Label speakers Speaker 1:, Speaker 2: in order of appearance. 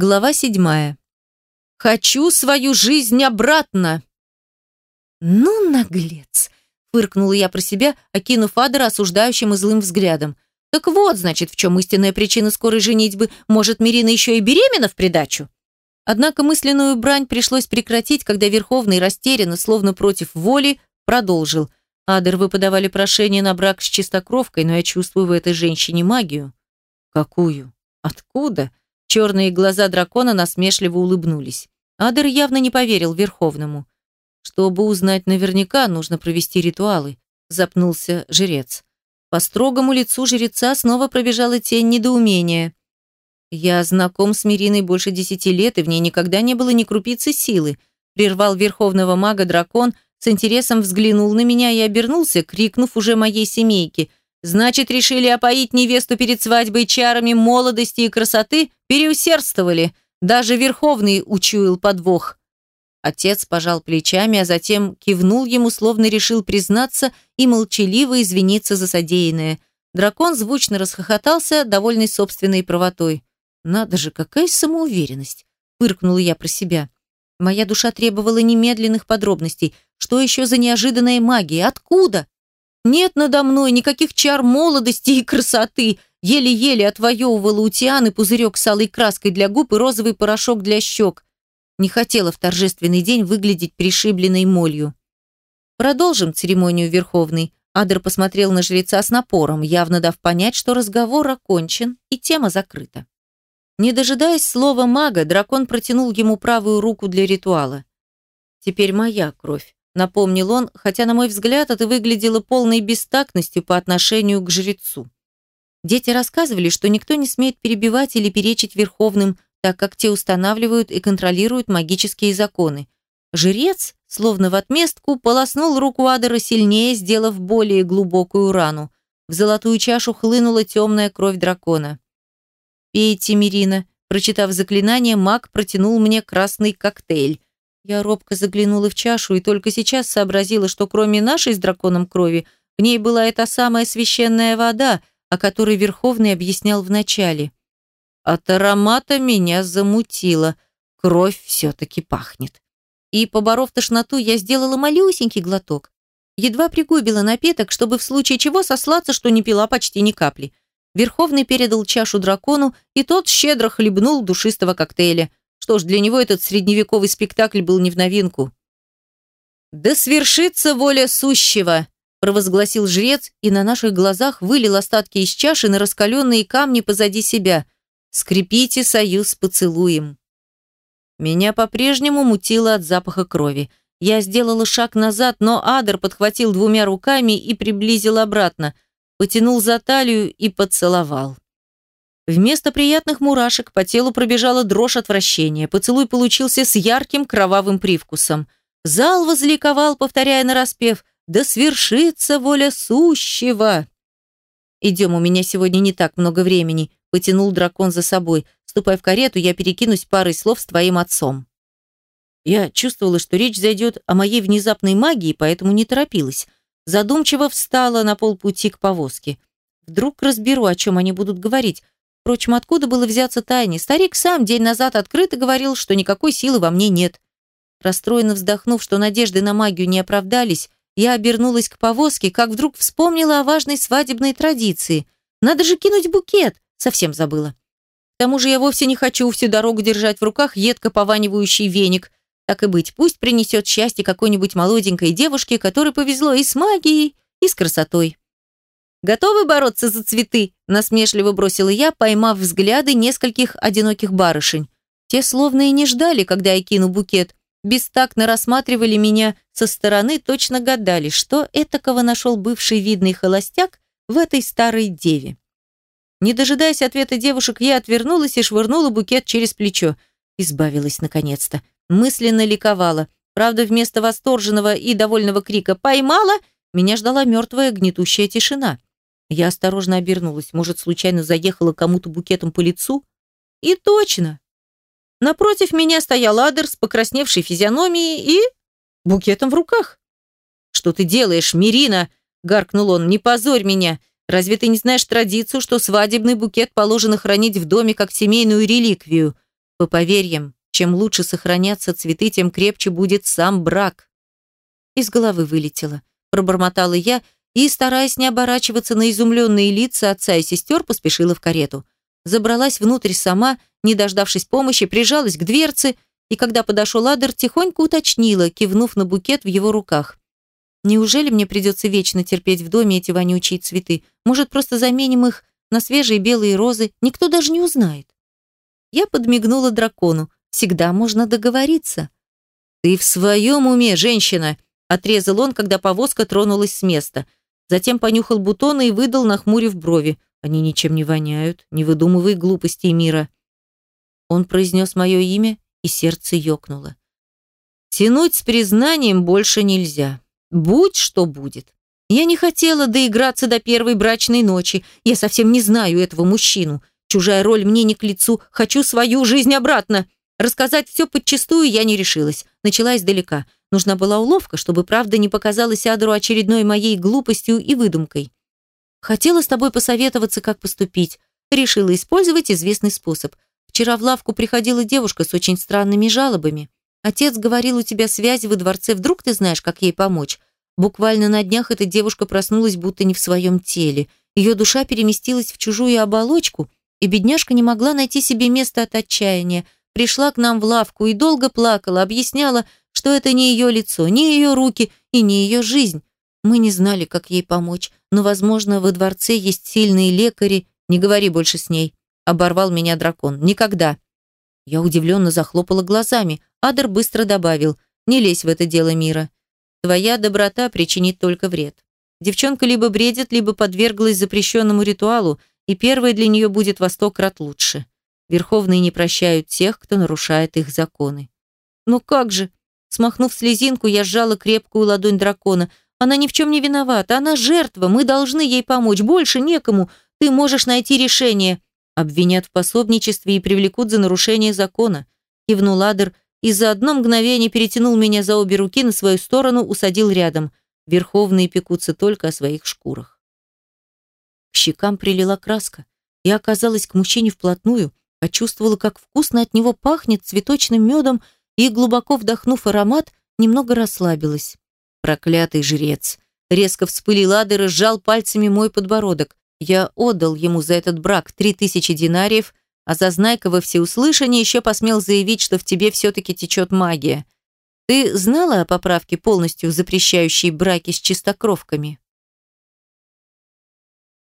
Speaker 1: Глава седьмая. «Хочу свою жизнь обратно!» «Ну, наглец!» – фыркнула я про себя, окинув Адера осуждающим и злым взглядом. «Так вот, значит, в чем истинная причина скорой женитьбы. Может, Мирина еще и беременна в придачу?» Однако мысленную брань пришлось прекратить, когда Верховный растерянно, словно против воли, продолжил. «Адер, вы подавали прошение на брак с чистокровкой, но я чувствую в этой женщине магию». «Какую? Откуда?» Черные глаза дракона насмешливо улыбнулись. Адер явно не поверил Верховному. «Чтобы узнать наверняка, нужно провести ритуалы», – запнулся жрец. По строгому лицу жреца снова пробежала тень недоумения. «Я знаком с Мириной больше десяти лет, и в ней никогда не было ни крупицы силы», – прервал верховного мага дракон, с интересом взглянул на меня и обернулся, крикнув уже моей семейке. «Значит, решили опоить невесту перед свадьбой чарами молодости и красоты? Переусердствовали. Даже Верховный учуял подвох». Отец пожал плечами, а затем кивнул ему, словно решил признаться и молчаливо извиниться за содеянное. Дракон звучно расхохотался, довольный собственной правотой. «Надо же, какая самоуверенность!» – фыркнула я про себя. Моя душа требовала немедленных подробностей. Что еще за неожиданная магия? Откуда? Нет надо мной никаких чар молодости и красоты. Еле-еле отвоевывала у Тианы пузырек с алой краской для губ и розовый порошок для щек. Не хотела в торжественный день выглядеть пришибленной молью. Продолжим церемонию Верховной. Адр посмотрел на жреца с напором, явно дав понять, что разговор окончен и тема закрыта. Не дожидаясь слова мага, дракон протянул ему правую руку для ритуала. «Теперь моя кровь», — напомнил он, хотя, на мой взгляд, это выглядело полной бестактностью по отношению к жрецу. Дети рассказывали, что никто не смеет перебивать или перечить верховным, так как те устанавливают и контролируют магические законы. Жрец, словно в отместку, полоснул руку Адера сильнее, сделав более глубокую рану. В золотую чашу хлынула темная кровь дракона. «Пейте, Мирина». Прочитав заклинание, маг протянул мне красный коктейль. Я робко заглянула в чашу и только сейчас сообразила, что кроме нашей с драконом крови, в ней была эта самая священная вода, о которой Верховный объяснял вначале. От аромата меня замутило. Кровь все-таки пахнет. И, поборов тошноту, я сделала малюсенький глоток. Едва пригубила напиток, чтобы в случае чего сослаться, что не пила почти ни капли. Верховный передал чашу дракону, и тот щедро хлебнул душистого коктейля. Что ж, для него этот средневековый спектакль был не в новинку. «Да свершится воля сущего!» – провозгласил жрец и на наших глазах вылил остатки из чаши на раскаленные камни позади себя. «Скрепите союз поцелуем!» Меня по-прежнему мутило от запаха крови. Я сделала шаг назад, но Адер подхватил двумя руками и приблизил обратно – потянул за талию и поцеловал. Вместо приятных мурашек по телу пробежала дрожь отвращения. Поцелуй получился с ярким кровавым привкусом. Зал возликовал, повторяя нараспев «Да свершится воля сущего!» «Идем, у меня сегодня не так много времени», — потянул дракон за собой. «Ступай в карету, я перекинусь парой слов с твоим отцом». Я чувствовала, что речь зайдет о моей внезапной магии, поэтому не торопилась. Задумчиво встала на полпути к повозке. Вдруг разберу, о чем они будут говорить. Впрочем, откуда было взяться тайне? Старик сам день назад открыто говорил, что никакой силы во мне нет. Расстроенно вздохнув, что надежды на магию не оправдались, я обернулась к повозке, как вдруг вспомнила о важной свадебной традиции. Надо же кинуть букет. Совсем забыла. К тому же я вовсе не хочу всю дорогу держать в руках едко пованивающий веник. Так и быть, пусть принесет счастье какой-нибудь молоденькой девушке, которой повезло и с магией, и с красотой. «Готовы бороться за цветы?» – насмешливо бросила я, поймав взгляды нескольких одиноких барышень. Те словно и не ждали, когда я кину букет. Бестактно рассматривали меня со стороны, точно гадали, что этакого нашел бывший видный холостяк в этой старой деве. Не дожидаясь ответа девушек, я отвернулась и швырнула букет через плечо. Избавилась наконец-то мысленно ликовала. Правда, вместо восторженного и довольного крика «Поймала!» меня ждала мертвая гнетущая тишина. Я осторожно обернулась. Может, случайно заехала кому-то букетом по лицу? И точно! Напротив меня стоял Адер с покрасневшей физиономией и... букетом в руках. «Что ты делаешь, Мирина?» – гаркнул он. «Не позорь меня! Разве ты не знаешь традицию, что свадебный букет положено хранить в доме как семейную реликвию? По поверьям, чем лучше сохранятся цветы, тем крепче будет сам брак. Из головы вылетело. Пробормотала я и, стараясь не оборачиваться на изумленные лица отца и сестер, поспешила в карету. Забралась внутрь сама, не дождавшись помощи, прижалась к дверце и, когда подошел Адер, тихонько уточнила, кивнув на букет в его руках. «Неужели мне придется вечно терпеть в доме эти вонючие цветы? Может, просто заменим их на свежие белые розы? Никто даже не узнает». Я подмигнула дракону. «Всегда можно договориться». «Ты в своем уме, женщина?» Отрезал он, когда повозка тронулась с места. Затем понюхал бутоны и выдал, нахмурив брови. Они ничем не воняют, не выдумывай глупостей мира. Он произнес мое имя, и сердце ёкнуло. Тянуть с признанием больше нельзя. Будь что будет. Я не хотела доиграться до первой брачной ночи. Я совсем не знаю этого мужчину. Чужая роль мне не к лицу. Хочу свою жизнь обратно. Рассказать все подчистую я не решилась. Начала издалека. Нужна была уловка, чтобы правда не показалась Адру очередной моей глупостью и выдумкой. Хотела с тобой посоветоваться, как поступить. Решила использовать известный способ. Вчера в лавку приходила девушка с очень странными жалобами. Отец говорил, у тебя связи во дворце, вдруг ты знаешь, как ей помочь? Буквально на днях эта девушка проснулась будто не в своем теле. Ее душа переместилась в чужую оболочку, и бедняжка не могла найти себе места от отчаяния. Пришла к нам в лавку и долго плакала, объясняла, что это не ее лицо, не ее руки и не ее жизнь. Мы не знали, как ей помочь, но, возможно, во дворце есть сильные лекари. Не говори больше с ней. Оборвал меня дракон. Никогда. Я удивленно захлопала глазами. Адер быстро добавил. Не лезь в это дело мира. Твоя доброта причинит только вред. Девчонка либо бредит, либо подверглась запрещенному ритуалу, и первое для нее будет во сто крат лучше. Верховные не прощают тех, кто нарушает их законы. Но как же? Смахнув слезинку, я сжала крепкую ладонь дракона. Она ни в чем не виновата, она жертва, мы должны ей помочь, больше некому. Ты можешь найти решение. Обвинят в пособничестве и привлекут за нарушение закона. Кивнул Адер и за одно мгновение перетянул меня за обе руки на свою сторону, усадил рядом. Верховные пекутся только о своих шкурах. К щекам прилила краска. Я оказалась к мужчине вплотную, почувствовала, как вкусно от него пахнет цветочным медом и, глубоко вдохнув аромат, немного расслабилась. Проклятый жрец. Резко вспылил Адер и сжал пальцами мой подбородок. Я отдал ему за этот брак три тысячи динариев, а Зазнайка во всеуслышание еще посмел заявить, что в тебе все-таки течет магия. Ты знала о поправке, полностью запрещающей браки с чистокровками?